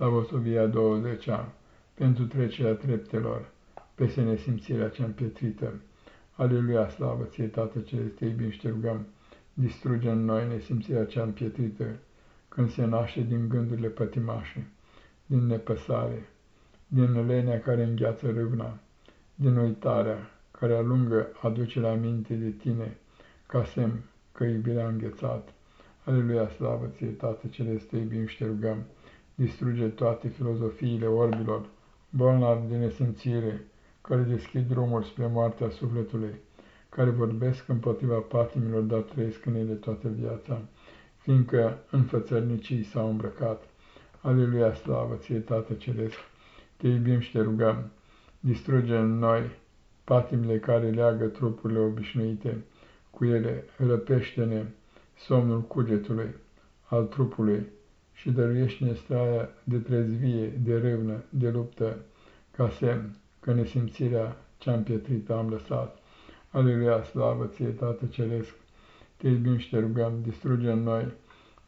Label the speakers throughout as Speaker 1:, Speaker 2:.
Speaker 1: Slavosovia 20-a, pentru trecerea treptelor, peste nesimțirea cea împietrită. Aleluia, slavă ție, Tată Celeste, iubim și te rugăm, distruge în noi nesimțirea cea împietrită, când se naște din gândurile pătimașe, din nepăsare, din lenea care îngheață râvna, din uitarea care alungă aducerea minte de tine, ca semn că iubirea a înghețat. Aleluia, slavă ție, Tată Celeste, iubim și te rugăm, distruge toate filozofiile orbilor, bolnavi de nesimțire, care deschid drumul spre moartea sufletului, care vorbesc împotriva patimilor, dar trăiesc în ele toată viața, fiindcă în fățărnicii s-au îmbrăcat. Aleluia, slavă ție, Tată Ceresc, te iubim și te rugăm, distruge în noi patimile care leagă trupurile obișnuite, cu ele răpește-ne somnul cugetului, al trupului, și dăruiește-ne straia de trezvie, de râvnă, de luptă, ca semn că nesimțirea cea împietrită am lăsat. Aleluia, slavă ție, Tată Ceresc, te iubim și te rugăm, distruge în noi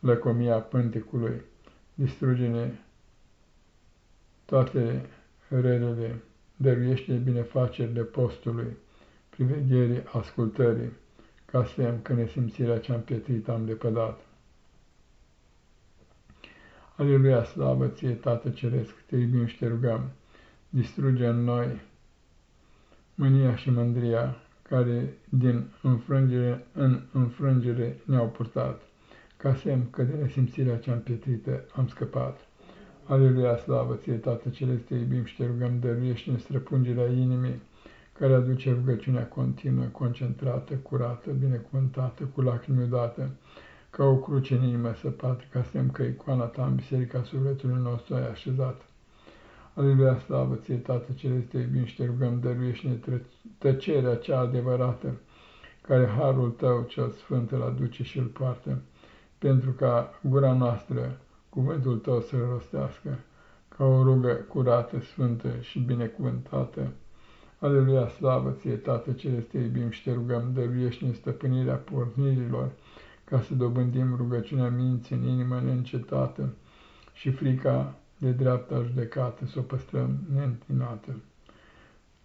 Speaker 1: lăcomia pântecului, distruge-ne toate relele, dăruiește binefacerile postului, privegherii, ascultării, ca semn că nesimțirea cea împietrită am lepădat. Aleluia, slavă ție, Tată Ceresc, te iubim și te rugăm, distruge în noi mânia și mândria care din înfrângere în înfrângere ne-au purtat, ca semn că de nesimțirea cea împietrită am scăpat. Aleluia, slavă ție, Tată Celeste, te iubim și te rugăm, dăruiește-ne străpungerea inimii, care aduce rugăciunea continuă, concentrată, curată, binecuvântată, cu lacrimi udată, ca o cruce în inimă săpată, ca semn că icoana ta în biserica sufletului nostru ai așezat. Aleluia, slavă ție, Tată Celeste, iubim și te rugăm, dăruiește-ne tăcerea cea adevărată, care harul tău cel sfânt îl aduce și îl poartă, pentru ca gura noastră cuvântul tău să rostească, ca o rugă curată, sfântă și binecuvântată. Aleluia, slavă ție, Tată Celeste, iubim și te rugăm, dăruiește-ne stăpânirea pornirilor, ca să dobândim rugăciunea minții în inimă neîncetată și frica de dreapta judecată să o păstrăm neîntinată.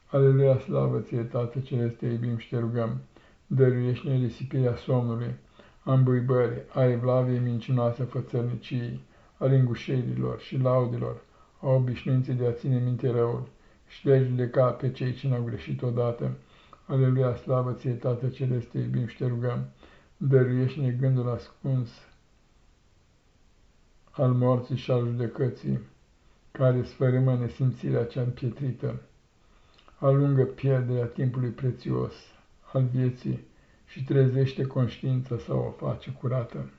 Speaker 1: Aleluia, slavă ție, Tată Celeste, iubim și te rugăm, dăruiește-ne risipirea somnului, a îmbuibării, a evlaviei mincinoase fățărniciei, a lingușeirilor și laudelor, a obișnuinței de a ține minte răul, ștergi de cap pe cei ce n-au greșit odată. Aleluia, slavă ție, Tată Celeste, iubim și te rugăm, dăruiește-ne gândul ascuns al morții și al judecății, care sfărâmă nesimțirea cea împietrită, alungă pierderea timpului prețios al vieții și trezește conștiința sau o face curată.